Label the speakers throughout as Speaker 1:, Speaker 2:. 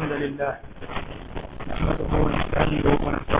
Speaker 1: الحمد لله نحمده ونستعينه ونستغفره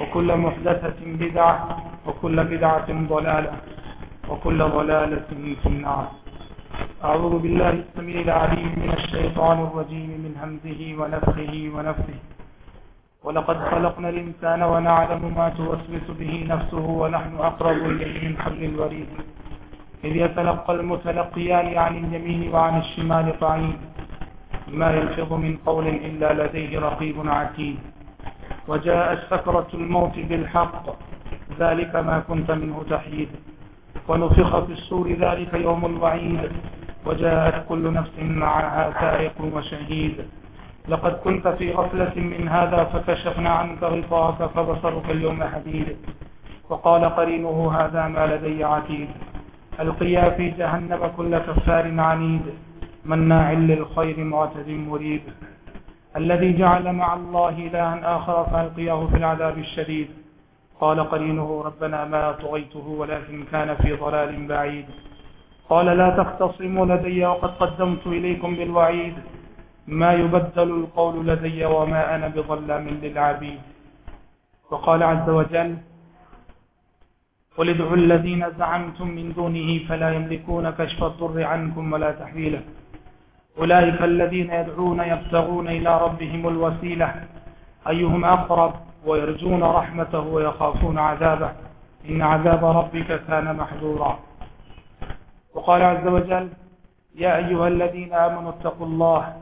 Speaker 1: وكل محدثة بدعة، وكل بدعة ضلالة، وكل ضلالة في النار. أعوذ بالله السميع العليم من الشيطان الرجيم من همزه ونفخه ونفثه ولقد خلقنا الإنسان ونعلم ما توسوس به نفسه ونحن أقرب إليه من حبل الوريد. إذ يتلقى المتلقيان عن اليمين وعن الشمال قعيد. ما يلفظ من قول إلا لديه رقيب عتيد. وجاءت سكرة الموت بالحق. ذلك ما كنت منه تحيد. ونفخ في السور ذلك يوم الوعيد. وجاءت كل نفس معها سائق وشهيد. لقد كنت في غفلة من هذا فكشفنا عنك غطاك فبصرك اليوم حديد. وقال قرينه هذا ما لدي عتيد. القيا في جهنم كل كفار عنيد. مناع للخير معتد مريب. الذي جعل مع الله إلها آخر فألقياه في العذاب الشديد. قال قرينه، ربنا ما طغيته ولكن كان في ضلال بعيد. قال، لا تختصموا لدي وقد قدمت إليكم بالوعيد. ما يبدل القول لدي وما أنا بظلام للعبيد. وقال عز وجل، قل ادعوا الذين زعمتم من دونه فلا يملكون كشف الضر عنكم ولا تحويله. أولئك الذين يدعون يبتغون إلى ربهم الوسيلة. أيهم أقرب ويرجون رحمته ويخافون عذابه. إن عذاب ربك كان محذورا. وقال عز وجل يا أيها الذين آمنوا اتقوا الله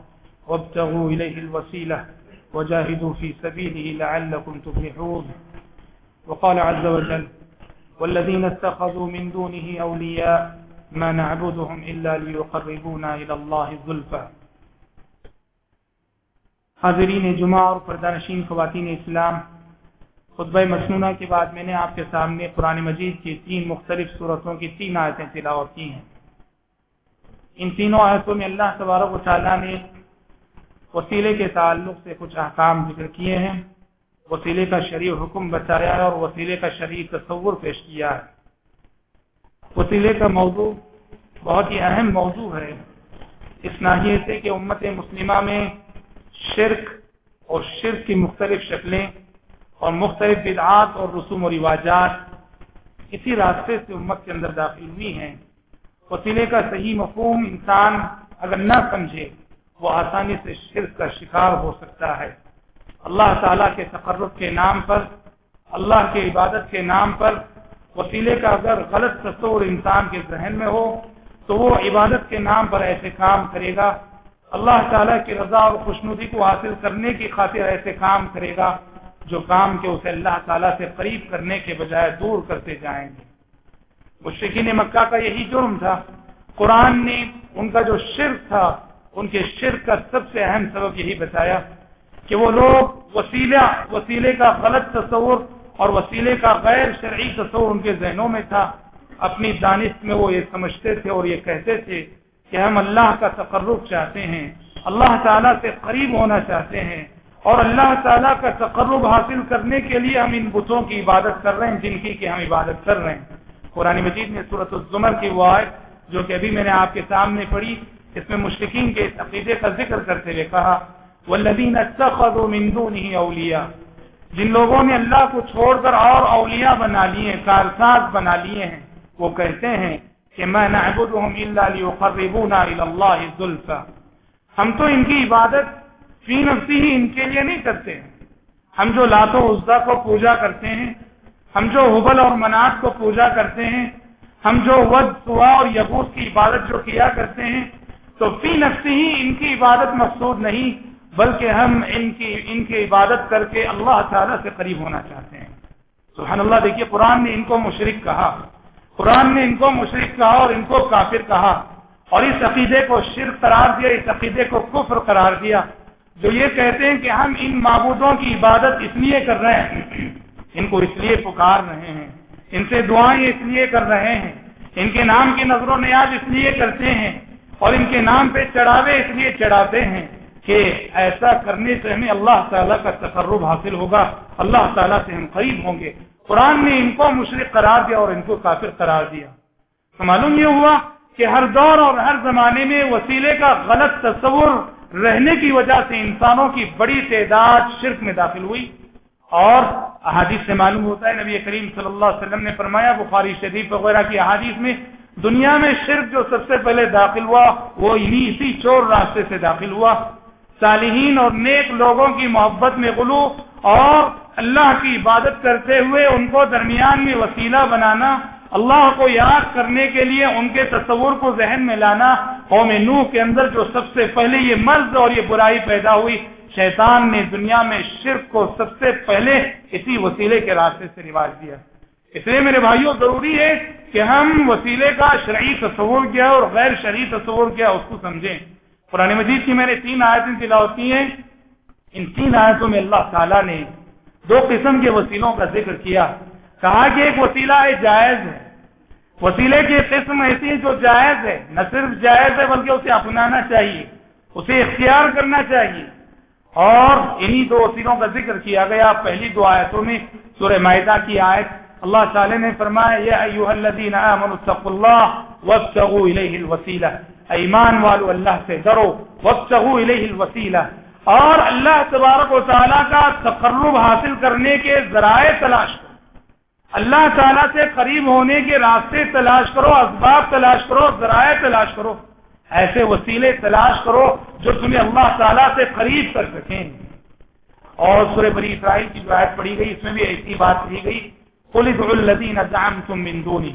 Speaker 1: وابتغوا إليه الوسيلة وجاهدوا في سبيله لعلكم تفلحون. وقال عز وجل والذين اتخذوا من دونه أولياء ما نعبدهم إلا ليقربونا إلى الله ظلفا حاضرین جمعہ اور پردانشین خواتین اسلام، خطبہ مسنونہ کے بعد میں نے آپ کے سامنے قرآن مجید کی تین مختلف صورتوں کی تین آیتیں تلاوت کی ہیں۔ ان تینوں آیتوں میں اللہ تبارک و تعالیٰ نے وسیلے کے تعلق سے کچھ احکام ذکر کیے ہیں۔ وسیلے کا شریع حکم بتایا ہے اور وسیلے کا شریع تصور پیش کیا ہے۔ وسیلے کا موضوع بہت ہی اہم موضوع ہے۔ اس ناحیے سے کہ امت مسلمہ میں شرک اور شرک کی مختلف شکلیں اور مختلف بدعات اور رسوم و رواجات اسی راستے سے امت کے اندر داخل ہوئی ہیں۔ وسیلے کا صحیح مفہوم انسان اگر نہ سمجھے، وہ آسانی سے شرک کا شکار ہو سکتا ہے۔ اللہ تعالیٰ کے تقرب کے نام پر، اللہ کے عبادت کے نام پر وسیلے کا اگر غلط تصور انسان کے ذہن میں ہو، تو وہ عبادت کے نام پر ایسے کام کرے گا۔ اللہ تعالیٰ کی رضا اور خوشنودی کو حاصل کرنے کی خاطر ایسے کام کرے گا جو کام کے اسے اللہ تعالیٰ سے قریب کرنے کے بجائے دور کرتے جائیں گے۔ مشرقین مکہ کا یہی جرم تھا۔ قرآن نے ان کا جو شرک تھا، ان کے شرک کا سب سے اہم سبب یہی بتایا کہ وہ لوگ وسیلہ، وسیلے کا غلط تصور اور وسیلے کا غیر شرعی تصور ان کے ذہنوں میں تھا۔ اپنی دانش میں وہ یہ سمجھتے تھے اور یہ کہتے تھے کہ ہم اللہ کا تقرب چاہتے ہیں۔ اللہ تعالیٰ سے قریب ہونا چاہتے ہیں۔ اور اللہ تعالیٰ کا تقرب حاصل کرنے کے لیے ہم ان بتوں کی عبادت کر رہے ہیں، جن کی کہ ہم عبادت کر رہے ہیں۔ قرآن مجید میں صورت الزمر کی وہ آئے جو کہ ابھی میں نے آپ کے سامنے پڑھی، اس میں مشرقین کے اس عقیدے کا ذکر کرتے ہوئے کہا والذین اتخذوا من دونه اولیاء جن لوگوں نے اللہ کو چھوڑ کر اور اولیاء بنا لیے کارساز بنا لیے ہیں، وہ کہتے ہیں کہ میں نعبدهم الا ليقربونا الى الله زلفا ہم تو ان کی عبادت فی نفسی ہی ان کے لیے نہیں کرتے۔ ہیں ہم جو لات و عزا کو پوجا کرتے ہیں، ہم جو حبل اور منات کو پوجا کرتے ہیں، ہم جو ود سوا اور یبوس کی عبادت جو کیا کرتے ہیں، تو فی نفسی ہی ان کی عبادت مقصود نہیں۔ بلکہ ہم ان کی ان کی عبادت کر کے اللہ تعالی سے قریب ہونا چاہتے ہیں۔ سبحان اللہ، دیکھیے، قرآن نے ان کو مشرق کہا۔ قرآن نے ان کو مشرق کہا اور ان کو کافر کہا۔ اور اس عقیدے کو شرک قرار دیا، اس عقیدے کو کفر قرار دیا۔ جو یہ کہتے ہیں کہ ہم ان معبودوں کی عبادت اس لیے کر رہے ہیں، ان کو اس لیے پکار رہے ہیں۔ ان سے دعائیں اس لیے کر رہے ہیں۔ ان کے نام کی نظر و نیاز اس لیے کرتے ہیں اور ان کے نام پہ چڑھاوے اس لیے چڑھاتے ہیں۔ کہ ایسا کرنے سے ہمیں اللہ تعالیٰ کا تقرب حاصل ہوگا۔ اللہ تعالیٰ سے ہم قریب ہوں گے۔ قرآن نے ان کو مشرق قرار دیا اور ان کو کافر قرار دیا۔ تو معلوم یہ ہوا کہ ہر دور اور ہر زمانے میں وسیلے کا غلط تصور رہنے کی وجہ سے انسانوں کی بڑی تعداد شرک میں داخل ہوئی۔ اور احادیث سے معلوم ہوتا ہے، نبی کریم صلی اللہ علیہ وسلم نے فرمایا، بخاری شریف وغیرہ کی احادیث میں، دنیا میں شرک جو سب سے پہلے داخل ہوا، وہ انہی اسی چور راستے سے داخل ہوا۔ صالحین اور نیک لوگوں کی محبت میں غلو اور اللہ کی عبادت کرتے ہوئے ان کو درمیان میں وسیلہ بنانا، اللہ کو یاد کرنے کے لیے ان کے تصور کو ذہن میں لانا، قوم نو کے اندر جو سب سے پہلے یہ مرض اور یہ برائی پیدا ہوئی، شیطان نے دنیا میں شرک کو سب سے پہلے اسی وسیلے کے راستے سے رواج دیا۔ اس لیے میرے بھائیوں ضروری ہے کہ ہم وسیلے کا شرعی تصور کیا اور غیر شرعی تصور کیا اس کو سمجھیں۔ قرآن مجید کی میں نے تین آیتیں تلاوت کی ہیں۔ ان تین آیتوں میں اللہ تعالیٰ نے دو قسم کے وسیلوں کا ذکر کیا۔ کہا کہ ایک وسیلہ ہے، جائز ہے۔ وسیلے کی قسم ایسی ہے جو جائز ہے۔ نہ صرف جائز ہے بلکہ اسے اپنانا چاہیے، اسے اختیار کرنا چاہیے۔ اور انہی دو وسیلوں کا ذکر کیا گیا۔ پہلی دو آیتوں میں سورہ معدہ کی آیت۔ اللہ تعالی نے فرمایا، یا ایوہ الذین آمنوا اتقوا اللہ وابتغوا الیہ الوسیلہ۔ ایمان والو اللہ سے ڈرو وابتغوا الوسیلہ۔ اور اللہ تبارک و تعالیٰ کا تقرب حاصل کرنے کے ذرائع تلاش کرو۔ اللہ تعالیٰ سے قریب ہونے کے راستے تلاش کرو، اسباب تلاش کرو، ذرائع تلاش کرو۔ ایسے وسیلے تلاش کرو جو تمہیں اللہ تعالیٰ سے قریب کر سکیں۔ اور سورہ بری اسرائیل کی جو آیت پڑھی گئی، اس میں بھی ایسی بات کہی گئی پولیس الدین اجام تم بندونی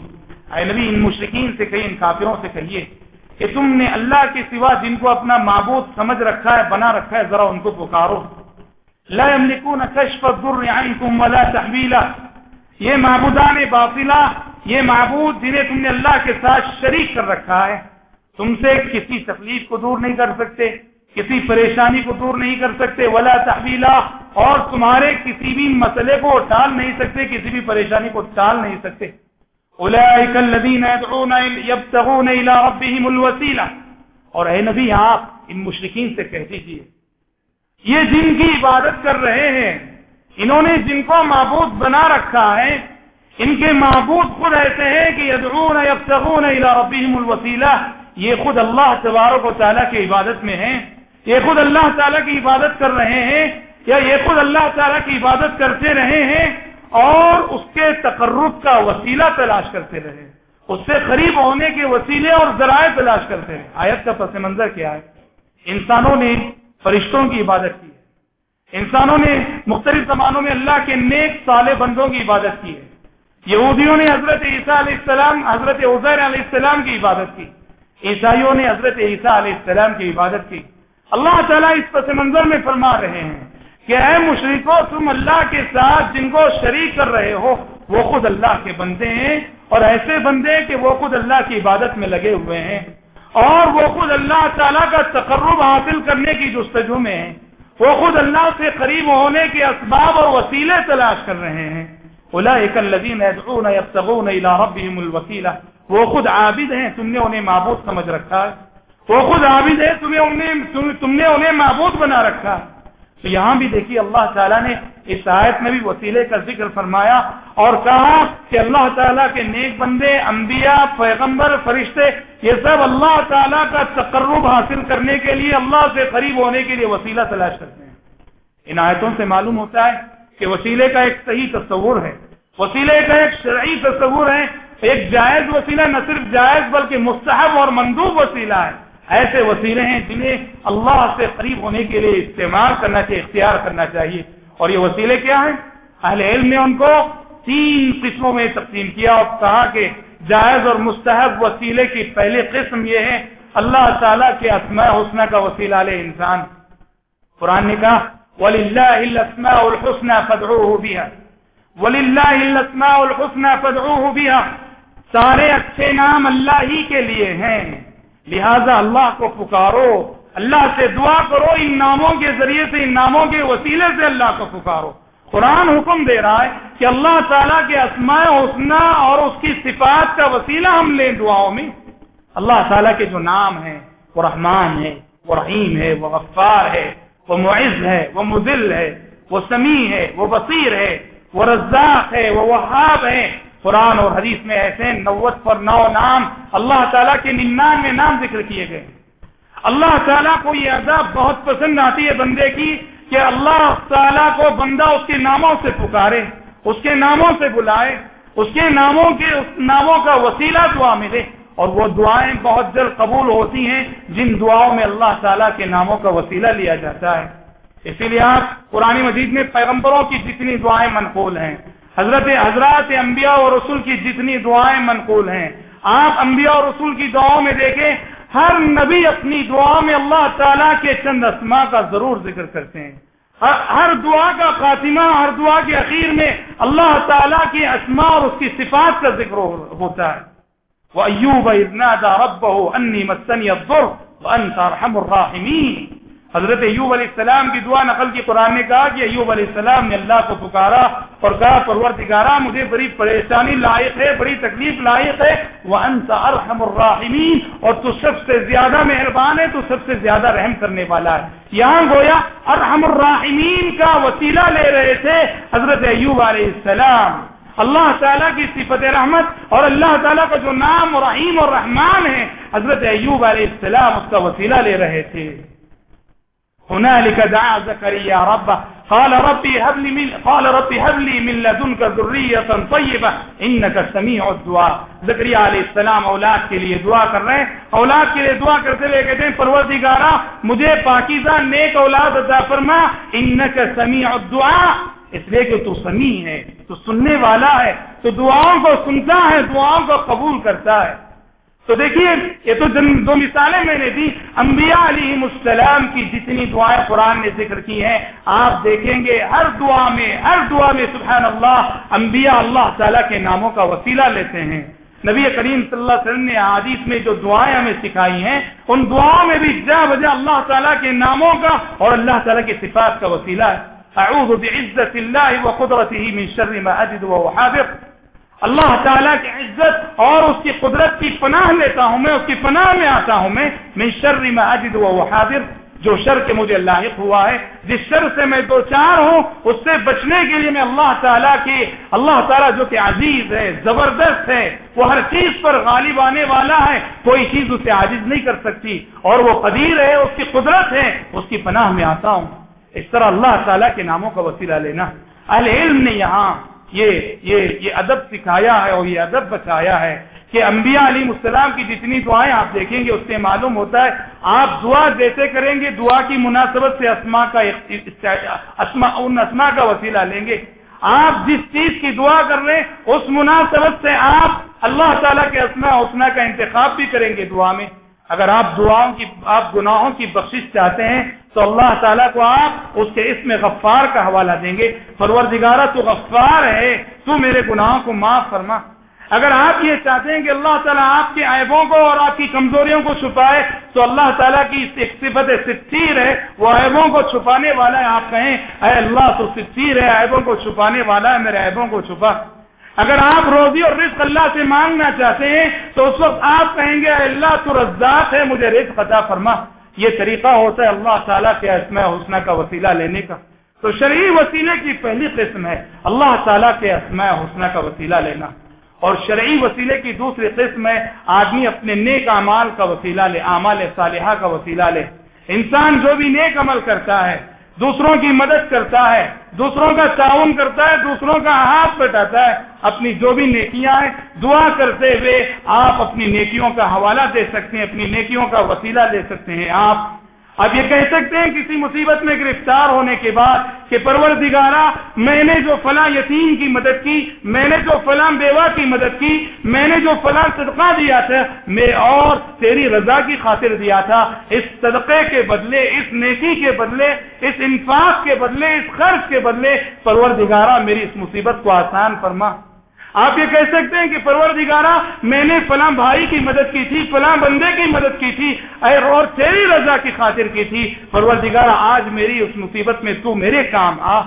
Speaker 1: اے نبی، ان مشرقین سے کہیے ان کافروں سے کہیے کہ تم نے اللہ کے سوا جن کو اپنا معبود سمجھ رکھا ہے، بنا رکھا ہے، ذرا ان کو پکارو۔ لا يملكون كشف الضر عنكم ولا تحويلا یہ معبودان باطلا، یہ معبود جنہیں تم نے اللہ کے ساتھ شریک کر رکھا ہے۔ تم سے کسی تکلیف کو دور نہیں کر سکتے، کسی پریشانی کو دور نہیں کر سکتے۔ ولا تحویلا، اور تمہارے کسی بھی مسئلے کو ٹال نہیں سکتے، کسی بھی پریشانی کو ٹال نہیں سکتے۔ اور اے نبی، آپ ان مشرقین سے کہہ دیجیے یہ جن کی عبادت کر رہے ہیں، انہوں نے جن کو معبود بنا رکھا ہے، ان کے معبود خود ایسے ہیں کہ یدعون یبتغون الى ربهم الوسیلہ۔ یہ خود اللہ تبارک و تعالیٰ کی عبادت میں ہیں۔ یہ خود اللہ تعالیٰ کی عبادت کر رہے ہیں۔ یا یہ خود اللہ تعالیٰ کی عبادت کرتے رہے ہیں۔ اور اس کے تقرب کا وسیلہ تلاش کرتے رہے۔ اس سے قریب ہونے کے وسیلے اور ذرائع تلاش کرتے رہے۔ آیت کا پس منظر کیا ہے؟ انسانوں نے فرشتوں کی عبادت کی ہے۔ انسانوں نے مختلف زمانوں میں اللہ کے نیک سالے بندوں کی عبادت کی ہے۔ یہودیوں نے حضرت عیسیٰ علیہ السلام، حضرت عزیر علیہ السلام کی عبادت کی۔ عیسائیوں نے حضرت عیسیٰ علیہ السلام کی عبادت کی۔ اللہ تعالیٰ اس پس منظر میں فرما رہے ہیں۔ کہ اے مشرقوں تم اللہ کے ساتھ جن کو شریک کر رہے ہو، وہ خود اللہ کے بندے ہیں اور ایسے بندے کہ وہ خود اللہ کی عبادت میں لگے ہوئے ہیں۔ اور وہ خود اللہ تعالیٰ کا تقرب حاصل کرنے کی جستجو میں ہیں۔ وہ خود اللہ سے قریب ہونے کے اسباب اور وسیلے تلاش کر رہے ہیں۔ وہ خود عابد ہیں، تم نے انہیں معبود سمجھ رکھا ہے۔ وہ خود عابد ہے تمہیں انہیں، تم نے انہیں معبود بنا رکھا تو یہاں بھی دیکھیے اللہ تعالیٰ نے اس آیت میں بھی وسیلے کا ذکر فرمایا اور کہا کہ اللہ تعالیٰ کے نیک بندے، انبیاء، پیغمبر، فرشتے، یہ سب اللہ تعالیٰ کا تقرب حاصل کرنے کے لیے اللہ سے قریب ہونے کے لیے وسیلہ تلاش کرتے ہیں۔ ان آیتوں سے معلوم ہوتا ہے کہ وسیلے کا ایک صحیح تصور ہے۔ وسیلے کا ایک شرعی تصور ہے۔ ایک جائز وسیلہ نہ صرف جائز بلکہ مستحب اور مندوب وسیلہ ہے۔ ایسے وسیلے ہیں جنہیں اللہ سے قریب ہونے کے لیے استعمال کرنا چاہیے، اختیار کرنا چاہیے۔ اور یہ وسیلے کیا ہیں؟ اہل علم نے ان کو تین قسموں میں تقسیم کیا اور کہا کہ جائز اور مستحب وسیلے کی پہلی قسم یہ ہے، اللہ تعالیٰ کے اسماء حسنہ کا وسیلہ لے انسان۔ قرآن نے کہا، وَلِلَّهِ الْأَسْمَاءُ الْحُسْنَى فَدْعُوهُ بِهَا۔ وَلِلَّهِ الْأَسْمَاءُ الْحُسْنَى فَدْعُوهُ بِهَا۔ سارے اچھے نام اللہ ہی کے لیے ہیں۔ لہذا اللہ کو پکارو، اللہ سے دعا کرو، ان ناموں کے ذریعے سے، ان ناموں کے وسیلے سے اللہ کو پکارو۔ قرآن حکم دے رہا ہے کہ اللہ تعالیٰ کے اسماء حسنہ اور اس کی صفات کا وسیلہ ہم لیں دعاؤں میں۔ اللہ تعالیٰ کے جو نام ہیں، وہ رحمان ہے وہ رحیم ہے وہ غفار ہے وہ معز ہے وہ مدل ہے وہ سمیع ہے وہ بصیر ہے وہ رزاق ہے وہ وہاب ہے قرآن اور حدیث میں ایسے نوت پر نو نام اللہ تعالیٰ کے ننانوے نام ذکر کیے گئے اللہ تعالیٰ کو یہ عذاب بہت پسند آتی ہے بندے کی کہ اللہ تعالیٰ کو بندہ اس کے ناموں سے پکارے، اس کے ناموں سے بلائے، اس کے ناموں کے، اس ناموں کا وسیلہ دعا ملے۔ اور وہ دعائیں بہت جلد قبول ہوتی ہیں جن دعاؤں میں اللہ تعالیٰ کے ناموں کا وسیلہ لیا جاتا ہے۔ اسی لیے آپ قرآن مجید میں پیغمبروں کی جتنی دعائیں منقول ہیں حضرت حضرات انبیاء اور رسول کی جتنی دعائیں منقول ہیں، آپ انبیاء اور رسول کی دعاؤں میں دیکھیں، ہر نبی اپنی دعا میں اللہ تعالیٰ کے چند اسما کا ضرور ذکر کرتے ہیں۔ ہر دعا کا خاتمہ، ہر دعا کے اخیر میں اللہ تعالیٰ کے اسما اور اس کی صفات کا ذکر ہوتا ہے۔ وہ ایوب رب انی مسنی ابر رحم الراحمین حضرت ایوب علیہ السلام کی دعا نقل کی قرآن نے کہا کہ ایوب علیہ السلام نے اللہ کو پکارا اور کہا، پروردگارا، مجھے بڑی پریشانی لائق ہے، بڑی تکلیف لائق ہے وہ ارحم الراحمین اور تو سب سے زیادہ مہربان ہے، تو سب سے زیادہ رحم کرنے والا ہے۔ یہاں گویا ارحم الراحمین کا وسیلہ لے رہے تھے حضرت ایوب علیہ السلام۔ اللہ تعالیٰ کی صفت رحمت اور اللہ تعالیٰ کا جو نام رحیم اور رحمان ہے، حضرت ایوب علیہ السلام اس کا وسیلہ لے رہے تھے۔ هنالك دعا زكريا ربه. قال ربي هب لي من قال ربي هب لي من لدنك ذريه طيبه انك سميع الدعاء. زكريا عليه السلام اولاد کے لیے دعا کر رہے ہیں. اولاد کے لیے دعا کرتے ہوئے کہتے ہیں، پروردگارا، مجھے پاکیزہ نیک اولاد عطا فرما. انك سميع الدعاء. اس لیے کہ تو سمیع ہے، تو سننے والا ہے، تو دعاؤں کو سنتا ہے، دعاؤں کو قبول کرتا ہے۔ تو دیکھیے، یہ تو دو مثالیں میں نے دی، انبیاء علیہ السلام کی جتنی دعائیں قرآن نے ذکر کی ہیں، آپ دیکھیں گے ہر دعا میں، ہر دعا میں سبحان اللہ انبیاء اللہ تعالیٰ کے ناموں کا وسیلہ لیتے ہیں۔ نبی کریم صلی اللہ علیہ وسلم نے حادیث میں جو دعائیں ہمیں سکھائی ہیں، ان دعاؤں میں بھی جا بجا اللہ تعالیٰ کے ناموں کا اور اللہ تعالیٰ کے صفات کا وسیلہ ہے۔ اعوذ بعزت اللہ وقدرته من شر ما اجد وهو اللہ تعالیٰ کی عزت اور اس کی قدرت کی پناہ لیتا ہوں میں، اس کی پناہ میں آتا ہوں میں، من شر میں و حاضر جو شر کے مجھے لاحق ہوا ہے۔ جس شر سے میں دو چار ہوں، اس سے بچنے کے لیے میں اللہ تعالیٰ کی، اللہ تعالیٰ جو کہ عزیز ہے، زبردست ہے، وہ ہر چیز پر غالب آنے والا ہے، کوئی چیز اسے عاجز نہیں کر سکتی۔ اور وہ قدیر ہے، اس کی قدرت ہے، اس کی پناہ میں آتا ہوں۔ اس طرح اللہ تعالیٰ کے ناموں کا وسیلہ لینا۔ اہل علم نے یہاں یہ یہ یہ ادب سکھایا ہے اور یہ ادب بچایا ہے کہ انبیاء علی السلام کی جتنی دعائیں آپ دیکھیں گے اس سے معلوم ہوتا ہے آپ دعا دیتے کریں گے، دعا کی مناسبت سے اسما کا اسما ان اسما کا وسیلہ لیں گے۔ آپ جس چیز کی دعا کر رہے ہیں، اس مناسبت سے آپ اللہ تعالیٰ کے اسما اسما کا انتخاب بھی کریں گے دعا میں۔ اگر آپ دعاؤں کی، آپ گناہوں کی بخشش چاہتے ہیں تو اللہ تعالیٰ کو آپ اس کے اس میں غفار کا حوالہ دیں گے۔ پروردگارہ، تو غفار ہے۔ تو میرے گناہوں کو معاف فرما۔ اگر آپ یہ چاہتے ہیں کہ اللہ تعالیٰ آپ کے عیبوں کو اور آپ کی کمزوریوں کو چھپائے، تو اللہ تعالیٰ کی ایک صفت ستیر ہے۔ وہ عیبوں کو چھپانے والا ہے، آپ کہیں، اے اللہ تو ستیر ہے، عیبوں کو چھپانے والا ہے، میرے عیبوں کو چھپا۔ اگر آپ روزی اور رزق اللہ سے مانگنا چاہتے ہیں، تو اس وقت آپ کہیں گے اللہ تو رزاق ہے، مجھے رزق عطا فرما۔ یہ طریقہ ہوتا ہے اللہ تعالیٰ کے اسماء حسنہ کا وسیلہ لینے کا۔ تو شرعی وسیلے کی پہلی قسم ہے اللہ تعالیٰ کے اسماء حسنہ کا وسیلہ لینا۔ اور شرعی وسیلے کی دوسری قسم ہے آدمی اپنے نیک اعمال کا وسیلہ لے، اعمال صالحہ کا وسیلہ لے۔ انسان جو بھی نیک عمل کرتا ہے دوسروں کی مدد کرتا ہے، دوسروں کا تعاون کرتا ہے، دوسروں کا ہاتھ بٹاتا ہے۔ اپنی جو بھی نیکیاں ہیں، دعا کرتے ہوئے آپ اپنی نیکیوں کا حوالہ دے سکتے ہیں، اپنی نیکیوں کا وسیلہ دے سکتے ہیں۔ آپ اب یہ کہہ سکتے ہیں کسی مصیبت میں گرفتار ہونے کے بعد کہ پرور دگارا میں نے جو فلاں یتیم کی مدد کی، میں نے جو فلاں بیوہ کی مدد کی، میں نے جو فلاں صدقہ دیا تھا، میں اور تیری رضا کی خاطر دیا تھا۔ اس صدقے کے بدلے، اس نیکی کے بدلے، اس انفاق کے بدلے، اس خرچ کے بدلے پرور دگارا میری اس مصیبت کو آسان فرما۔ آپ یہ کہہ سکتے ہیں کہ پروردگارہ، میں نے فلاں بھائی کی مدد کی تھی، فلاں بندے کی مدد کی تھی اور تیری رضا کی خاطر کی تھی۔ پروردگارہ، آج میری اس مصیبت میں تو میرے کام آ۔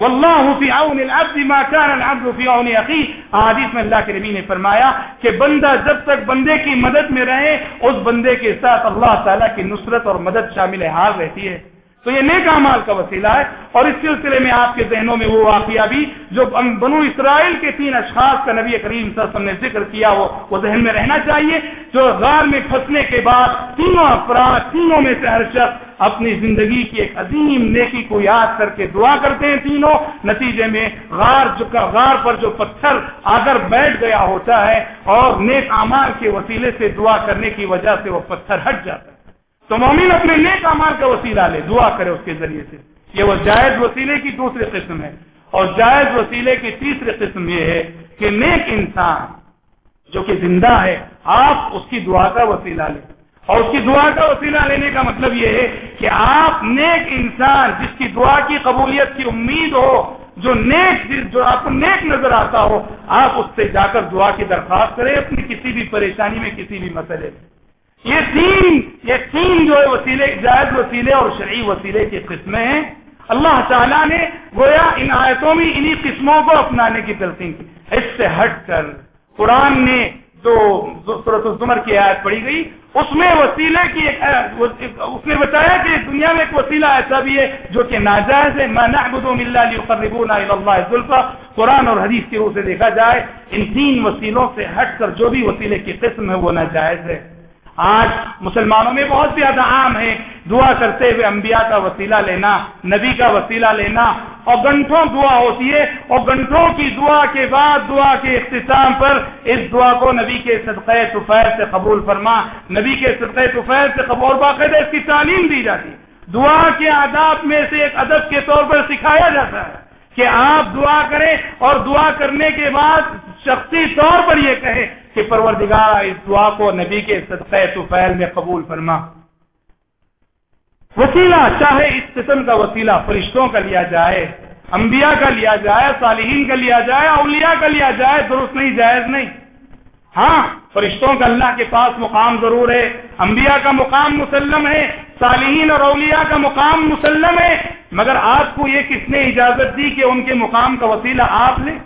Speaker 1: واللہ فی عون العبد ما كان العبد فی عون اخی۔ حدیث میں اللہ کے نبی نے فرمایا کہ بندہ جب تک بندے کی مدد میں رہے، اس بندے کے ساتھ اللہ تعالیٰ کی نصرت اور مدد شامل حال رہتی ہے۔ تو یہ نیک مال کا وسیلہ ہے اور اس سلسلے میں آپ کے ذہنوں میں وہ واقعہ بھی جو بنو اسرائیل کے تین اشخاص کا نبی کریم صلی اللہ علیہ وسلم نے ذکر کیا، وہ وہ ذہن میں رہنا چاہیے، جو غار میں پھنسنے کے بعد تینوں افراد، تینوں میں سے ہر شخص اپنی زندگی کی ایک عظیم نیکی کو یاد کر کے دعا کرتے ہیں تینوں۔ نتیجے میں غار جو غار پر جو پتھر آگر بیٹھ گیا ہوتا ہے اور نیک امال کے وسیلے سے دعا کرنے کی وجہ سے وہ پتھر ہٹ جاتا ہے۔ تو مومن اپنے نیک امال کا وسیلہ لے، دعا کرے اس کے ذریعے سے۔ یہ وہ جائز وسیلے کی دوسری قسم ہے۔ اور جائز وسیلے کی تیسری قسم یہ ہے کہ نیک انسان جو کہ زندہ ہے، آپ اس کی دعا کا وسیلہ لیں۔ اور اس کی دعا کا وسیلہ لینے کا مطلب یہ ہے کہ آپ نیک انسان جس کی دعا کی قبولیت کی امید ہو، جو نیک جو آپ کو نیک نظر آتا ہو، آپ اس سے جا کر دعا کی درخواست کریں۔ اپنی کسی بھی پریشانی میں، کسی بھی مسئلے میں۔ یہ تین یہ تین جو ہے وسیلے، جائز وسیلے اور شرعی وسیلے کی قسمیں ہیں۔ اللہ تعالیٰ نے گویا ان آیتوں میں انہی قسموں کو اپنانے کی تلقین کی۔ اس سے ہٹ کر قرآن نے جو زمر کی آیت پڑھی گئی۔ اس میں وسیلے کی اس نے بتایا کہ دنیا میں ایک وسیلہ ایسا بھی ہے جو کہ ناجائز ہے۔ قرآن اور حدیث کی روح سے دیکھا جائے۔ ان تین وسیلوں سے ہٹ کر جو بھی وسیلے کی قسم ہے وہ ناجائز ہے۔ آج مسلمانوں میں بہت زیادہ عام ہے دعا کرتے ہوئے انبیاء کا وسیلہ لینا، نبی کا وسیلہ لینا، اور گنٹوں دعا ہوتی ہے، اور گنٹوں کی دعا کے بعد دعا کے اختتام پر اس دعا کو نبی کے صدقے طفیر سے قبول فرما، نبی کے صدقے طفیر سے قبول باقاعدہ اس کی تعلیم دی جاتی دعا کے آداب میں سے ایک ادب کے طور پر سکھایا جاتا ہے کہ آپ دعا کریں، اور دعا کرنے کے بعد شخصی طور پر یہ کہیں کہ پروردگار اس دعا کو نبی کے صدقے تو فیل میں قبول فرما۔ وسیلہ چاہے اس قسم کا وسیلہ فرشتوں کا لیا جائے، انبیاء کا لیا جائے، صالحین کا لیا جائے، اولیاء کا لیا جائے، درست نہیں، جائز نہیں۔ ہاں فرشتوں کا اللہ کے پاس مقام ضرور ہے، انبیاء کا مقام مسلم ہے، صالحین اور اولیاء کا مقام مسلم ہے، مگر آپ کو یہ کس نے اجازت دی کہ ان کے مقام کا وسیلہ آپ لیں؟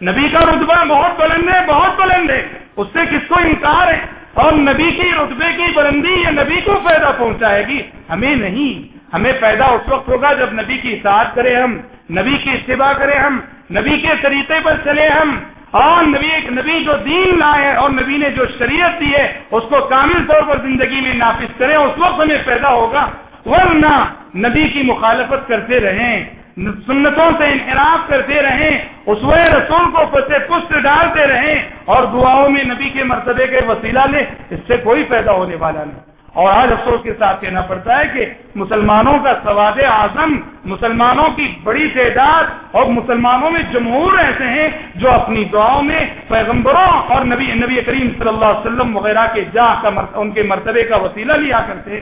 Speaker 1: نبی کا رتبہ بہت بلند ہے، بہت بلند ہے۔ اس سے کس کو انکار ہے؟ اور نبی کی رتبے کی بلندی یہ نبی کو فائدہ پہنچائے گی؟ ہمیں نہیں۔ ہمیں پیدا اس وقت ہوگا جب نبی کی اطاعت کرے ہم، نبی کی اتباع کرے ہم، نبی کے طریقے پر چلے ہم۔ اور نبی نبی جو دین لائے اور نبی نے جو شریعت دی ہے، اس کو کامل طور پر زندگی میں نافذ کریں، اس وقت ہمیں پیدا ہوگا۔ ورنہ نبی کی مخالفت کرتے رہیں، سنتوں سے انحراف کرتے رہیں اس رسول کو پسے پست ڈالتے رہیں اور دعاؤں میں نبی کے مرتبے کے وسیلہ لے اس سے کوئی پیدا ہونے والا نہیں۔ اور آج افسوس کے ساتھ کہنا پڑتا ہے کہ مسلمانوں کا سواد اعظم، مسلمانوں کی بڑی تعداد اور مسلمانوں میں جمہور ایسے ہیں جو اپنی دعاؤں میں پیغمبروں اور نبی نبی کریم صلی اللہ علیہ وسلم وغیرہ کے جا کا ان کے مرتبے کا وسیلہ لیا کرتے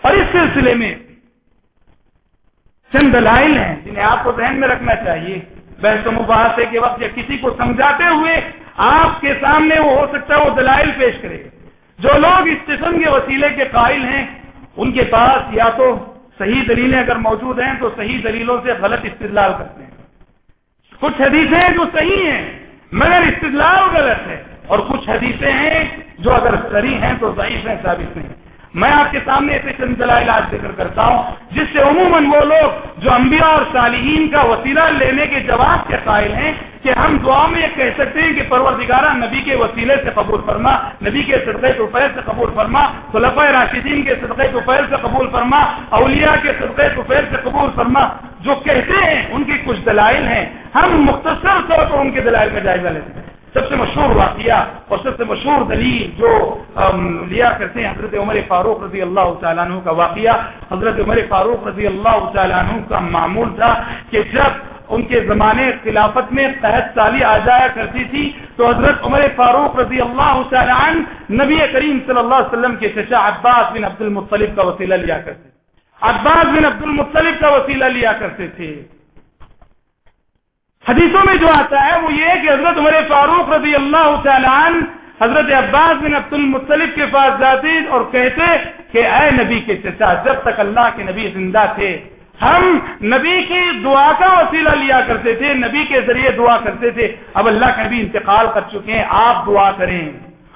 Speaker 1: اور اس سلسلے میں چند دلائل ہیں جنہیں آپ کو ذہن میں رکھنا چاہیے۔ بحث و مباحثے کے وقت یا کسی کو سمجھاتے ہوئے آپ کے سامنے وہ ہو سکتا ہے وہ دلائل پیش کرے۔ جو لوگ اس قسم کے وسیلے کے قائل ہیں، ان کے پاس یا تو صحیح دلیلیں اگر موجود ہیں، تو صحیح دلیلوں سے غلط استدلال کرتے ہیں۔ کچھ حدیثیں جو صحیح ہیں، مگر استدلال غلط ہے۔ اور کچھ حدیثیں ہیں جو اگر صحیح ہیں، تو ضعیف ہیں، ثابت نہیں۔ میں آپ کے سامنے ایسے چند دلائل آج ذکر کرتا ہوں، جس سے عموماً وہ لوگ جو انبیاء اور صالحین کا وسیلہ لینے کے جواب کے قائل ہیں کہ ہم دعا میں یہ کہہ سکتے ہیں کہ پروردگارہ نبی کے وسیلے سے قبول فرما، نبی کے صدقے توفیل سے قبول فرما خلفۂ راشدین کے صدقے توفیل سے قبول فرما، اولیاء کے صدقے توفیل سے قبول فرما۔ جو کہتے ہیں ان کی کچھ دلائل ہیں۔ ہم مختصر طور پر ان کے دلائل کا جائزہ لیتے ہیں۔ سب سے مشہور واقعہ اور سب سے مشہور دلیل جو لیا کرتے ہیں حضرت عمر فاروق رضی اللہ تعالیٰ عنہ کا واقعہ، حضرت عمر فاروق رضی اللہ تعالیٰ عنہ کا معمول تھا کہ جب ان کے زمانے خلافت میں قحط سالی آ جایا کرتی تھی تو حضرت عمر فاروق رضی اللہ تعالیٰ عنہ نبی کریم صلی اللہ علیہ وسلم کے چچا عباس بن عبد المطلب کا وسیلہ لیا کرتے عباس بن عبد المطلب کا وسیلہ لیا کرتے تھے۔ حدیثوں میں جو آتا ہے وہ یہ کہ حضرت عمر فاروق رضی اللہ تعالیٰ حضرت عباس بن عبد المطلب کے پاس جاتے اور کہتے کہ اے نبی کے چچا، جب تک اللہ کے نبی زندہ تھے، ہم نبی کی دعا کا وسیلہ لیا کرتے تھے، نبی کے ذریعے دعا کرتے تھے، اب اللہ کے نبی انتقال کر چکے ہیں، آپ دعا کریں۔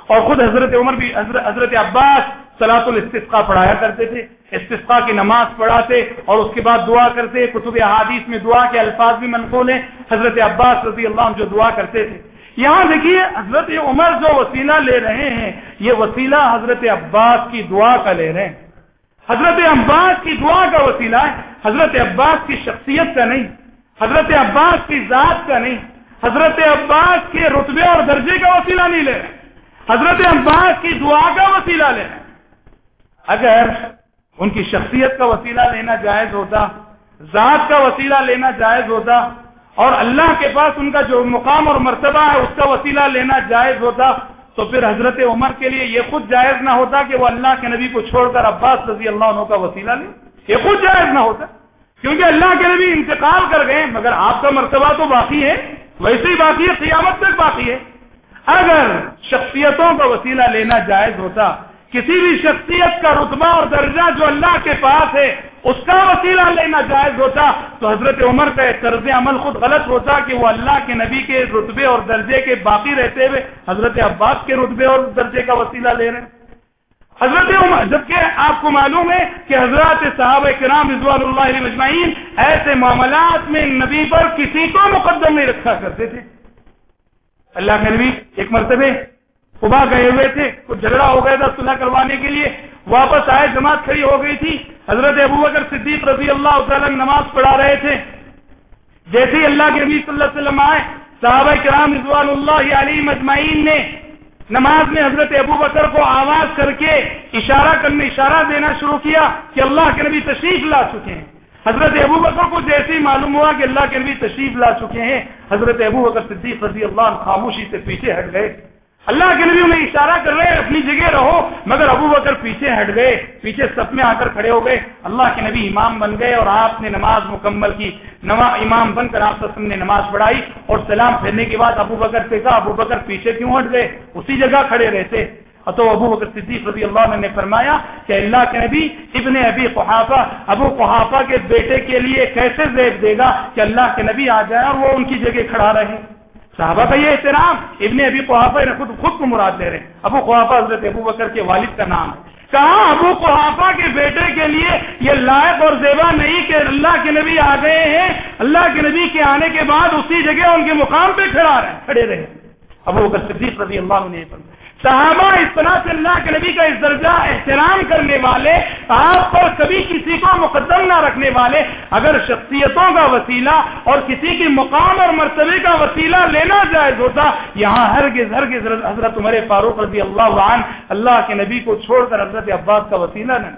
Speaker 1: اور خود حضرت عمر بھی حضرت عباس سلاط الاستفقا پڑھایا کرتے تھے استفقا کی نماز پڑھاتے اور اس کے بعد دعا کرتے، کتب احادیث میں دعا کے الفاظ بھی منقول ہیں۔ حضرت عباس رضی اللہ عنہ جو دعا کرتے تھے۔ یہاں دیکھیے، حضرت عمر جو وسیلہ لے رہے ہیں، یہ وسیلہ حضرت عباس کی دعا کا لے رہے ہیں۔ حضرت عباس کی دعا کا وسیلہ ہے، حضرت عباس کی شخصیت کا نہیں، حضرت عباس کی ذات کا نہیں، حضرت عباس کے رتبے اور درجے کا وسیلہ نہیں لے رہے۔ حضرت عباس کی دعا کا وسیلہ لے رہے۔ اگر ان کی شخصیت کا وسیلہ لینا جائز ہوتا، ذات کا وسیلہ لینا جائز ہوتا، اور اللہ کے پاس ان کا جو مقام اور مرتبہ ہے، اس کا وسیلہ لینا جائز ہوتا، تو پھر حضرت عمر کے لیے یہ خود جائز نہ ہوتا کہ وہ اللہ کے نبی کو چھوڑ کر عباس رضی اللہ عنہ کا وسیلہ لے۔ یہ خود جائز نہ ہوتا، کیونکہ اللہ کے نبی انتقال کر گئے، مگر آپ کا مرتبہ تو باقی ہے، ویسے ہی باقی ہے، قیامت تک باقی ہے۔ اگر شخصیتوں کا وسیلہ لینا جائز ہوتا کسی بھی شخصیت کا رتبہ اور درجہ جو اللہ کے پاس ہے، اس کا وسیلہ لینا جائز ہوتا، تو حضرت عمر کا طرز عمل خود غلط ہوتا کہ وہ اللہ کے نبی کے رتبے اور درجے کے باقی رہتے ہوئے حضرت عباس کے رتبے اور درجے کا وسیلہ لے رہے ہیں۔ حضرت عمر، جبکہ آپ کو معلوم ہے کہ حضرت صحابہ کرام رضوان اللہ علیہ مجمعین ایسے معاملات میں نبی پر کسی کو مقدم نہیں رکھا کرتے تھے۔ اللہ کے نبی، ایک مرتبہ صبح گئے ہوئے تھے، کچھ جھگڑا ہو گیا تھا صلح کروانے کے لیے۔ واپس آئے، جماعت کھڑی ہو گئی تھی۔ حضرت ابو بکر صدیق رضی اللہ تعالیٰ نماز پڑھا رہے تھے۔ جیسے ہی اللہ کے نبی صلی اللہ علیہ وسلم آئے، صحابہ کرام رضوان اللہ علی مجمعین نے نماز میں حضرت ابو بکر کو آواز کر کے اشارہ کرنے اشارہ دینا شروع کیا کہ اللہ کے نبی تشریف لا چکے ہیں۔ حضرت ابو بکر کو جیسے ہی معلوم ہوا کہ اللہ کے نبی تشریف لا چکے ہیں، حضرت ابو بکر صدیق رضی اللہ خاموشی سے پیچھے ہٹ گئے۔ اللہ کے نبی انہیں اشارہ کر رہے اپنی جگہ رہو۔ مگر ابو بکر پیچھے ہٹ گئے، پیچھے سب میں آ کر کھڑے ہو گئے۔ اللہ کے نبی امام بن گئے اور آپ نے نماز مکمل کی۔ امام بن کر آپ نے نماز پڑھائی اور سلام پھیرنے کے بعد ابو بکر سے کہا، ابو بکر پیچھے کیوں ہٹ گئے؟ اسی جگہ کھڑے رہتے۔ تو ابو بکر صدیق رضی اللہ عنہ نے فرمایا کہ اللہ کے نبی ابن ابی قحافہ، ابو قحافہ کے بیٹے کے لیے کیسے زیب دے گا کہ اللہ کے نبی آ جائے اور وہ ان کی جگہ کھڑا رہے صحابہ کا یہ احترام، ابن ابھی قحافہ خود خود کو مراد دے رہے ہیں۔ ابو قحافہ حضرت ابو بکر کے والد کا نام ہے۔ کہاں ابو قحافہ کے بیٹے کے لیے یہ لائق اور زیبا نہیں کہ اللہ کے نبی آ گئے ہیں، اللہ کے نبی کے آنے کے بعد اسی جگہ ان کے مقام پہ کھڑا رہے کھڑے رہے۔ ابو بکر صدیق رضی اللہ عنہ صحابہ اس طرح سے اللہ کے نبی کا اس درجہ احترام کرنے والے، آپ پر کبھی کسی کو مقدم نہ رکھنے والے، اگر شخصیتوں کا وسیلہ اور کسی کی مقام اور مرتبے کا وسیلہ لینا جائز ہوتا، یہاں ہر ہر حضرت عمر فاروق رضی اللہ عنہ اللہ کے نبی کو چھوڑ کر حضرت عباس کا وسیلہ نہ،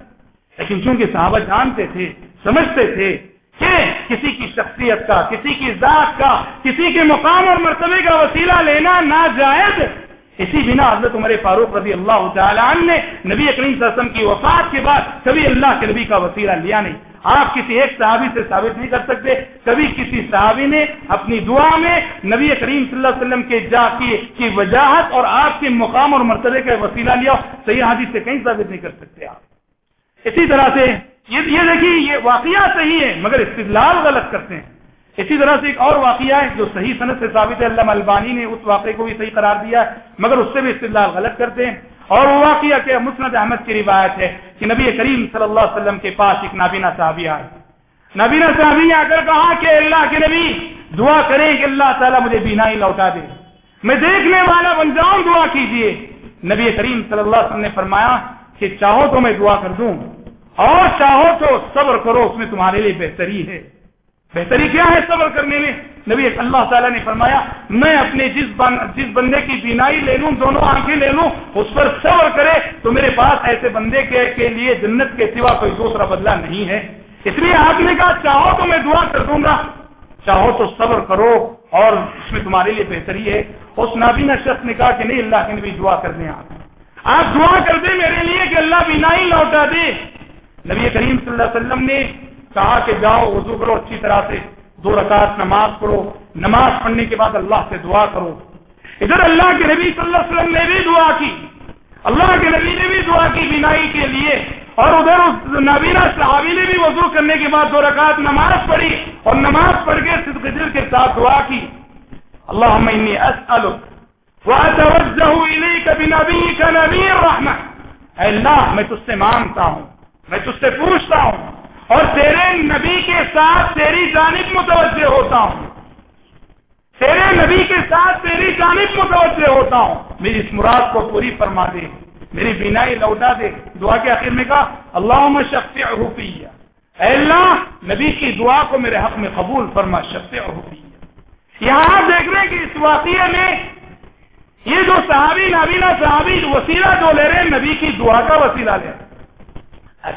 Speaker 1: لیکن چونکہ صحابہ جانتے تھے، سمجھتے تھے کہ کسی کی شخصیت کا، کسی کی ذات کا، کسی کے مقام اور مرتبے کا وسیلہ لینا ناجائز اسی بنا حضرت عمر فاروق رضی اللہ تعالیٰ عنہ نے نبی اکریم صلی اللہ علیہ وسلم کی وفات کے بعد کبھی اللہ کے نبی کا وسیلہ لیا نہیں۔ آپ کسی ایک صحابی سے ثابت نہیں کر سکتے، کبھی کسی صحابی نے اپنی دعا میں نبی کریم صلی اللہ علیہ وسلم کے جا کی کی وجاہت اور آپ کے مقام اور مرتبے کا وسیلہ لیا صحیح حادث سے کہیں ثابت نہیں کر سکتے آپ۔ اسی طرح سے یہ دیکھیے، یہ واقعہ صحیح ہے، مگر استدلال غلط کرتے ہیں۔ اسی طرح سے ایک اور واقعہ ہے جو صحیح صنعت سے ثابت ہے اللہ البانی نے اس واقعے کو بھی صحیح قرار دیا ہے، مگر اس سے بھی استدلال غلط کرتے ہیں۔ اور وہ واقعہ کہ مسند احمد کی روایت ہے کہ نبی کریم صلی اللہ علیہ وسلم کے پاس ایک نابینا صحابی آئے۔ نبینا صحابی آ کر کہا کہ اللہ کے نبی دعا کریں کہ اللہ تعالیٰ مجھے بینائی لوٹا دے۔ میں دیکھنے والا بن جاؤں دعا کیجیے۔ نبی کریم صلی اللہ علیہ وسلم نے فرمایا کہ چاہو تو میں دعا کر دوں، اور چاہو تو صبر کرو، اس میں تمہارے لیے بہتری ہے۔ بہتری کیا ہے صبر کرنے میں؟ نبی اللہ تعالیٰ نے فرمایا، میں اپنے جس جس بندے کی بینائی لے لوں، دونوں آنکھیں لے لوں، اس پر صبر کرے تو میرے پاس ایسے بندے کے کے لیے جنت کے سوا کوئی دوسرا بدلہ نہیں ہے۔ اس لیے آپ نے کہا، چاہو تو میں دعا کر دوں گا۔ چاہو تو صبر کرو اور اس میں تمہارے لیے بہتری ہے۔ اس نابینا شخص نے کہا کہ نہیں، اللہ کے نبی دعا کر دیں آپ۔ آپ دعا کر دیں میرے لیے کہ اللہ بینائی لوٹا دے۔ نبی کریم صلی اللہ علیہ وسلم نے کہا کہ جاؤ وضو کرو اچھی طرح سے، دو رکعت نماز پڑھو۔ نماز پڑھنے کے بعد اللہ سے دعا کرو۔ ادھر اللہ کے نبی صلی اللہ علیہ وسلم نے بھی دعا کی۔ اللہ کے نبی نے بھی دعا کی بینائی کے لیے۔ اور ادھر اس نبینا صحابی نے بھی وضو کرنے کے بعد دو رکعت نماز پڑھی اور نماز پڑھ کے صدق دل کے ساتھ دعا کی۔ اللہ اے اللہ، میں تجھ سے مانگتا ہوں، میں تجھ سے پوچھتا ہوں۔ اور تیرے نبی کے ساتھ تیری جانب متوجہ ہوتا ہوں۔ تیرے نبی کے ساتھ تیری جانب متوجہ ہوتا ہوں۔ میری اس مراد کو پوری فرما دے۔ میری بینائی لوٹا دے۔ دعا کے آخر میں کہا اللہ شخص اے اللہ، نبی کی دعا کو میرے حق میں قبول فرما شخص یہاں دیکھ رہے کہ اس واقعے میں یہ جو صحابی، نابینا صحابی وسیلہ جو لے رہے ہیں، نبی کی دعا کا وسیلہ لے رہے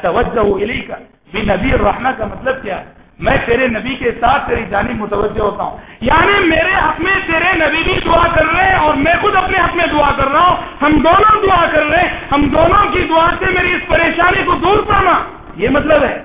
Speaker 1: توجہ کا بھی نبی الرحمہ کا مطلب کیا ہے؟ میں تیرے نبی کے ساتھ تیری جانی متوجہ ہوتا ہوں۔ یعنی میرے حق میں تیرے نبی بھی دعا کر رہے ہیں اور میں خود اپنے حق میں دعا کر رہا ہوں۔ ہم دونوں دعا کر رہے ہیں۔ ہم دونوں کی دعا سے میری اس پریشانی کو دور کرنا۔ یہ مطلب ہے۔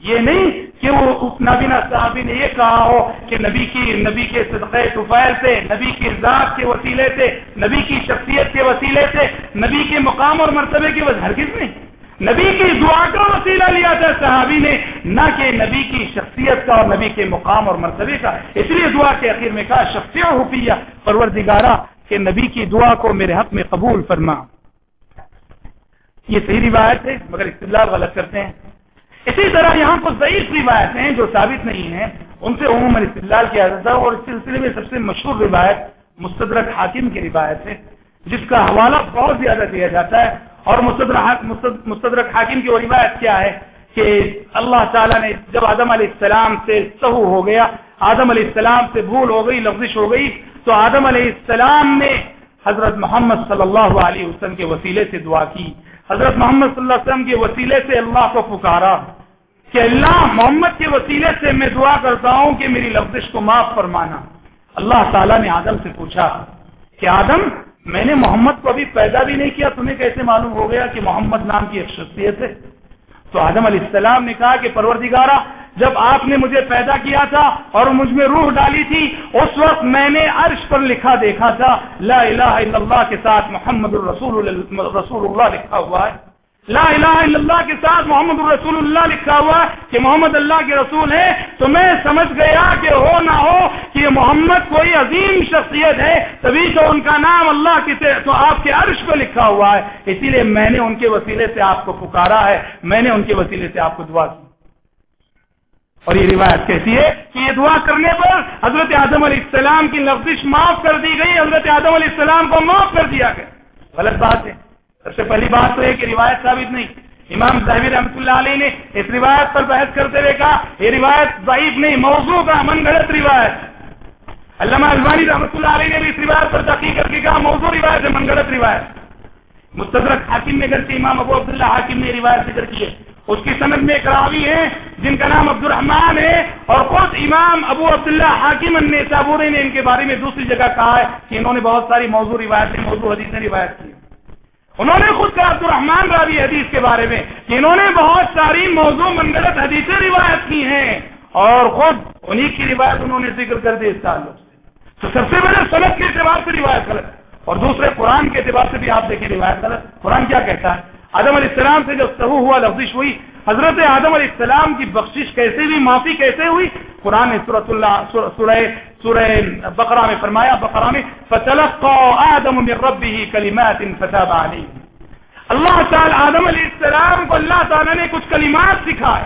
Speaker 1: یہ نہیں کہ وہ نابینا صحابی نے یہ کہا ہو کہ نبی کی نبی کے صدقے طفیل سے، نبی کی ذات کے وسیلے سے، نبی کی شخصیت کے وسیلے سے، نبی کے مقام اور مرتبے کی وجہ ہرگز نہیں۔ نبی کی دعا کا وسیلہ لیا تھا، صحابی نے نہ کہ نبی کی شخصیت کا اور نبی کے مقام اور مرتبے کا۔ اس لیے دعا کے اخیر میں کہا شخصیت ہو پیا پرور کہ نبی کی دعا کو میرے حق میں قبول فرما۔ یہ صحیح روایت ہے، مگر استدلال غلط کرتے ہیں۔ اسی طرح یہاں کچھ ضعیف روایتیں ہیں جو ثابت نہیں ہیں۔ ان سے عموماً استدلال کیا جاتا ہے، اور اس سلسلے میں سب سے مشہور روایت مستدرک حاکم کی روایت ہے، جس کا حوالہ بہت زیادہ دیا جاتا ہے۔ اور مستدرک حاکم کی وہ روایت کیا ہے کہ اللہ تعالیٰ نے جب آدم علیہ السلام سے سہو ہو گیا، آدم علیہ السلام سے بھول ہو گئی لفظش ہو گئی، تو آدم علیہ السلام نے حضرت محمد صلی اللہ علیہ وسلم کے وسیلے سے دعا کی۔ حضرت محمد صلی اللہ علیہ وسلم کے وسیلے سے اللہ کو پکارا کہ اللہ محمد کے وسیلے سے میں دعا کرتا ہوں کہ میری لفظش کو معاف فرمانا۔ اللہ تعالیٰ نے آدم سے پوچھا کہ آدم میں نے محمد کو ابھی پیدا بھی نہیں کیا، تمہیں کیسے معلوم ہو گیا کہ محمد نام کی ایک شخصیت ہے؟ تو آدم علیہ السلام نے کہا کہ پروردگارہ، جب آپ نے مجھے پیدا کیا تھا اور مجھ میں روح ڈالی تھی، اس وقت میں نے عرش پر لکھا دیکھا تھا، لا الہ الا اللہ کے ساتھ محمد الرسول رسول اللہ لکھا ہوا ہے۔ لا الہ الا اللہ کے ساتھ محمد الرسول اللہ لکھا ہوا کہ محمد اللہ کے رسول ہے تو میں سمجھ گیا کہ ہو نہ ہو کہ یہ محمد کوئی عظیم شخصیت ہے، تبھی تو ان کا نام اللہ کی تو آپ کے عرش پہ لکھا ہوا ہے۔ اسی لیے میں نے ان کے وسیلے سے آپ کو پکارا ہے، میں نے ان کے وسیلے سے آپ کو دعا کی۔ اور یہ روایت کیسی ہے کہ یہ دعا کرنے پر حضرت اعظم علیہ السلام کی لفظش معاف کر دی گئی، حضرت اعظم علیہ السلام کو معاف کر دیا گیا۔ غلط بات ہے۔ سب سے پہلی بات تو ہے کہ روایت ثابت نہیں۔ امام صاحب رحمۃ اللہ علیہ نے اس روایت پر بحث کرتے ہوئے کہا، یہ روایت ضعیف نہیں، موضوع کا من گڑت روایت۔ علامہ البانی رحمۃ اللہ علیہ نے بھی اس روایت پر تحقیق کر کے کہا، موضوع روایت ہے من گڑت روایت۔ مستدرک حاکم نے کرتے امام ابو عبداللہ حاکم نے روایت ذکر کی ہے۔ اس کی سند میں ایک راوی ہے جن کا نام عبد الرحمان ہے، اور خود امام ابو عبداللہ حاکم نے صابورے نے ان کے بارے میں دوسری جگہ کہا ہے کہ انہوں نے بہت ساری موضوع روایتیں، موضوع حدیثیں روایت کی۔ انہوں نے خود کہا عبد الرحمان راوی حدیث کے بارے میں کہ انہوں نے بہت ساری موضوع منگلت حدیثیں روایت کی ہیں اور خود انہی کی روایت انہوں نے ذکر کر دی اس تعلق سے۔ تو سب سے پہلے صنعت کے اعتبار سے روایت غلط اور دوسرے قرآن کے اعتبار سے بھی آپ دیکھیں روایت غلط قرآن کیا کہتا ہے؟ آدم علیہ السلام سے جب سہو ہوا لفزش ہوئی حضرت آدم علیہ السلام کی بخشش کیسے ہوئی؟ معافی کیسے ہوئی؟ قرآن نے سورت اللہ سورہ سورہ بقرہ میں فرمایا، بقرہ میں فتلقى آدم من ربه كلمات فتاب اللہ تعالیٰ آدم علیہ السلام کو اللہ تعالیٰ نے کچھ کلمات سکھائے۔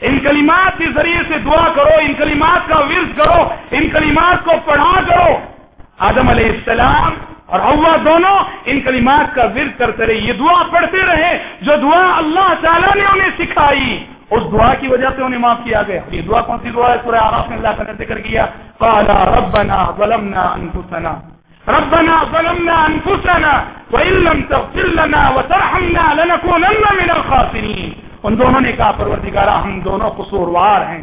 Speaker 1: ان کلمات کے ذریعے سے دعا کرو، ان کلمات کا ورز کرو، ان کلمات کو پڑھا کرو۔ آدم علیہ السلام اور ہوا دونوں ان کلمات کا ورد کرتے رہے یہ دعا پڑھتے رہے، جو دعا اللہ تعالیٰ نے انہیں سکھائی، اس دعا کی وجہ سے انہیں معاف کیا گیا۔ یہ دعا کون سی دعا ہے؟ سورہ آراف میں اللہ نے ذکر کیا قالا ربنا ظلمنا انفسنا ربنا ظلمنا انفسنا وان لم تغفر لنا وترحمنا لنكونن من الخاسرين۔ ان دونوں نے کہا پروردگارا ہم دونوں قصوروار ہیں۔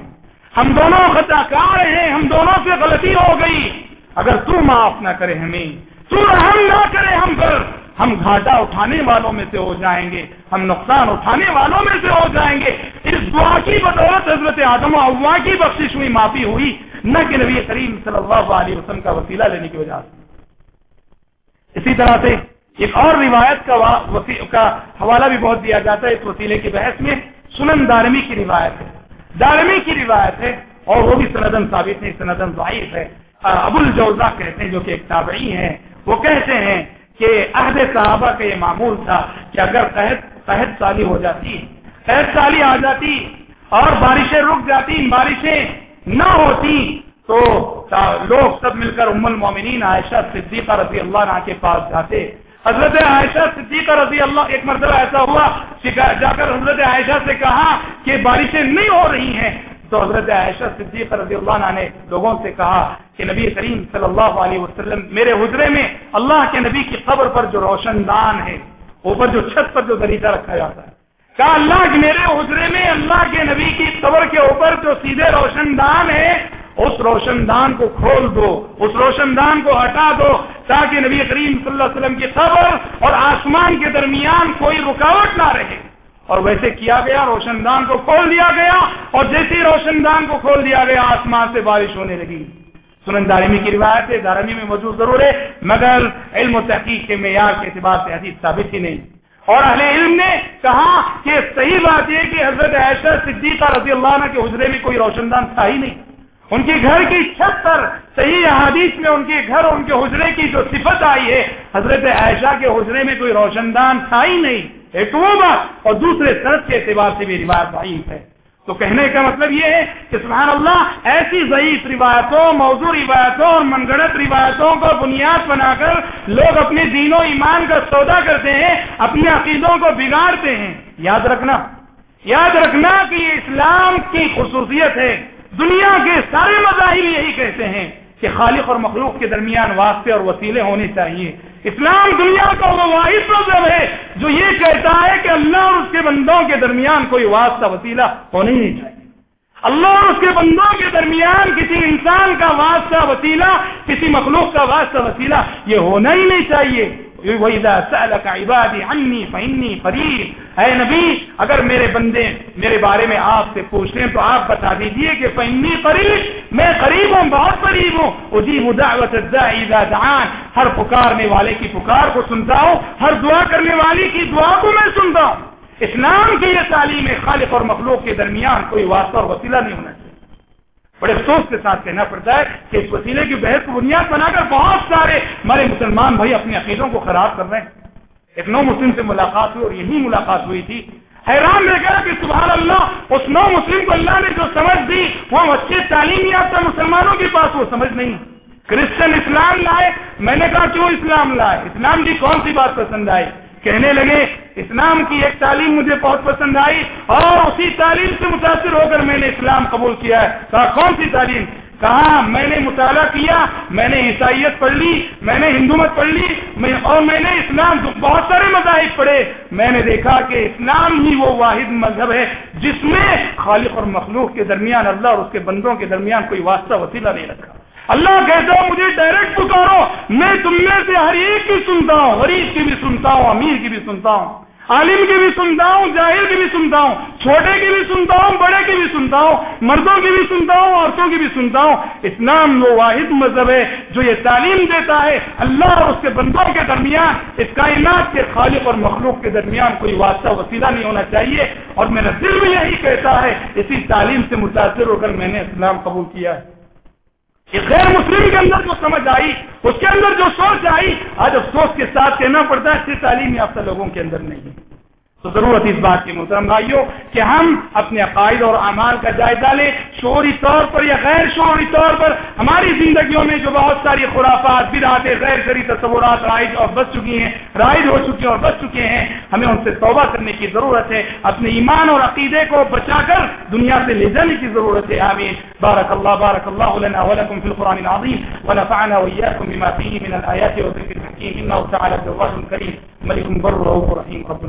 Speaker 1: ہم دونوں خطا کار ہیں، ہم دونوں سے غلطی ہو گئی۔ اگر تو معاف نہ کرے ہمیں تو رحم نہ کرے ہم پر۔ ہم گھاٹا اٹھانے والوں میں سے ہو جائیں گے۔ ہم نقصان اٹھانے والوں میں سے ہو جائیں گے۔ اس دعا کی بدولت حضرت آدم و کی بخشش ہوئی، معافی ہوئی۔ نہ کہ نبی کریم صلی اللہ علیہ وسلم کا وسیلہ لینے کی وجہ سے۔ اسی طرح سے ایک اور روایت کا کا حوالہ بھی بہت دیا جاتا ہے۔ اس وسیلے کی بحث میں سنن دارمی کی روایت ہے۔ دارمی کی روایت ہے اور وہ بھی سندن ثابت ہے، سندن ضعیف ہے۔ ابو الجوزہ کہتے ہیں جو کہ ایک تابعی ہیں۔ وہ کہتے ہیں کہ عہد صحابہ کا یہ معمول تھا کہ اگر قحط قحط سالی ہو جاتی، قحط سالی آ جاتی اور بارشیں رک جاتی، بارشیں نہ ہوتی، تو لوگ سب مل کر ام المومنین عائشہ صدیقہ رضی اللہ عنہ کے پاس جاتے۔ حضرت عائشہ صدیقہ رضی اللہ ایک مرتبہ ایسا ہوا جا کر حضرت عائشہ سے کہا کہ بارشیں نہیں ہو رہی ہیں۔ تو حضرت عائشہ صدیق رضی اللہ عنہ نے لوگوں سے کہا کہ نبی کریم صلی اللہ علیہ وسلم میرے حجرے میں اللہ کے نبی کی قبر پر جو روشن دان ہے اوپر جو چھت پر جو دریچہ رکھا جاتا ہے۔ کہا اللہ کے میرے حجرے میں اللہ کے نبی کی قبر کے اوپر جو سیدھے روشن دان ہے، اس روشن دان کو کھول دو، اس روشن دان کو ہٹا دو تاکہ نبی کریم صلی اللہ علیہ وسلم کی قبر اور آسمان کے درمیان کوئی رکاوٹ نہ رہے۔ اور ویسے کیا گیا روشن دان کو کھول دیا گیا اور جیسے روشن دان کو کھول دیا گیا، آسمان سے بارش ہونے لگی۔ سنن دارمی کی روایت ہے، دارمی میں موجود ضرور ہے، مگر علم و تحقیق کے معیار کے اعتبار سے حدیث ثابت ہی نہیں۔ اور اہل علم نے کہا کہ صحیح بات یہ کہ حضرت عائشہ صدیقہ رضی اللہ عنہ کے حجرے میں کوئی روشن دان تھا ہی نہیں۔ ان کے گھر کی چھت پر صحیح احادیث میں ان کے گھر ان کے حجرے کی جو صفت آئی ہے، حضرت عائشہ کے حجرے میں کوئی روشن دان تھا ہی نہیں۔ ایک وہ بات اور دوسرے سرد کے اعتبار سے بھی روایت ضعیف ہے۔ تو کہنے کا مطلب یہ ہے کہ سبحان اللہ، ایسی ضعیف روایتوں موضوع روایتوں اور من گڑت روایتوں کو بنیاد بنا کر لوگ اپنے دین و ایمان کا سودا کرتے ہیں، اپنے عقیدوں کو بگاڑتے ہیں۔ یاد رکھنا یاد رکھنا کہ یہ اسلام کی خصوصیت ہے۔ دنیا کے سارے مذاہب یہی کہتے ہیں کہ خالق اور مخلوق کے درمیان واسطے اور وسیلے ہونے چاہیے۔ اسلام دنیا کا وہ واحد مذہب ہے جو یہ کہتا ہے کہ اللہ اور اس کے بندوں کے درمیان کوئی واسطہ وسیلہ ہونا ہی نہیں چاہیے۔ اللہ اور اس کے بندوں کے درمیان کسی انسان کا واسطہ وسیلہ، کسی مخلوق کا واسطہ وسیلہ یہ ہونا ہی نہیں چاہیے۔ عبادی انی فنی فرید اے نبی، اگر میرے بندے میرے بارے میں آپ سے پوچھتے ہیں تو آپ بتا دیجیے کہ فنی قریب میں قریب ہوں، بہت قریب ہوں۔ اجیب دعوت دعان۔ ہر پکارنے والے کی پکار کو سنتا ہوں، ہر دعا کرنے والی کی دعا کو میں سنتا ہوں۔ اسلام کی یہ تعلیم خالق اور مخلوق کے درمیان کوئی واسطہ اور وسیلہ نہیں ہونا چاہیے۔ بڑے افسوس کے ساتھ کہنا پڑتا ہے کہ اس وسیلے کی بحث کو بنیاد بنا کر بہت سارے ہمارے مسلمان بھائی اپنے عقیدوں کو خراب کر رہے ہیں۔ ایک نو مسلم سے ملاقات ہوئی اور یہی ملاقات ہوئی تھی۔ حیران رہ گیا کہ سبحان اللہ، اس نو مسلم کو اللہ نے جو سمجھ دی، وہ اچھے تعلیم یافتہ مسلمانوں کے پاس وہ سمجھ نہیں۔ کرسچن اسلام لائے، میں نے کہا کیوں اسلام لائے؟ اسلام کی کون سی بات پسند آئی؟ کہنے لگے، اسلام کی ایک تعلیم مجھے بہت پسند آئی اور اسی تعلیم سے متاثر ہو کر میں نے اسلام قبول کیا ہے. کہا کون سی تعلیم؟ کہا میں نے مطالعہ کیا، میں نے عیسائیت پڑھ لی، میں نے ہندو مت پڑھ لی اور میں نے اسلام بہت سارے مذاہب پڑھے، میں نے دیکھا کہ اسلام ہی وہ واحد مذہب ہے جس میں خالق اور مخلوق کے درمیان، اللہ اور اس کے بندوں کے درمیان کوئی واسطہ وسیلہ نہیں رکھا۔ اللہ کہتا ہوں مجھے ڈائریکٹ پکارو میں تم میں سے ہر ایک کی سنتا ہوں، غریب کی بھی سنتا ہوں، امیر کی بھی سنتا ہوں، عالم کی بھی سنتا ہوں جاہر کی بھی سنتا ہوں، چھوٹے کی بھی سنتا ہوں، بڑے کی بھی سنتا ہوں، مردوں کی بھی سنتا ہوں، عورتوں کی بھی سنتا ہوں۔ اسلام وہ واحد مذہب ہے جو یہ تعلیم دیتا ہے۔ اللہ اور اس کے بندوں کے درمیان، اس کائنات کے خالق اور مخلوق کے درمیان کوئی واسطہ، وسیلہ نہیں ہونا چاہیے۔ اور میرا دل بھی یہی کہتا ہے، اسی تعلیم سے متاثر ہو کر میں نے اسلام قبول کیا ہے۔ کہ غیر مسلم کے اندر جو سمجھ آئی، اس کے اندر جو سوچ آئی، آج افسوس کے ساتھ کہنا پڑتا ہے صرف تعلیم یافتہ لوگوں کے اندر نہیں ہے۔ تو ضرورت اس بات کی محترم بھائیوں کہ ہم اپنے عقائد اور اعمال کا جائزہ لیں، شعوری طور پر یا غیر شعوری طور پر۔ ہماری زندگیوں میں جو بہت ساری خرافات، بدعتیں، غیر شری تصورات رائج اور بچ چکی ہیں، رائج ہو چکی اور بچ چکے ہیں، ہمیں ان سے توبہ کرنے کی ضرورت ہے، اپنے ایمان اور عقیدے کو بچا کر دنیا سے لے جانے کی ضرورت ہے۔ آمین۔ بارک اللہ بارک اللہ لنا ولکم فی القرآن العظیم ونفعنا وإياكم بما فيه من الآيات وذكر الحكيم إنه تعالى جواد كريم ملك بر رؤوف رحيم رب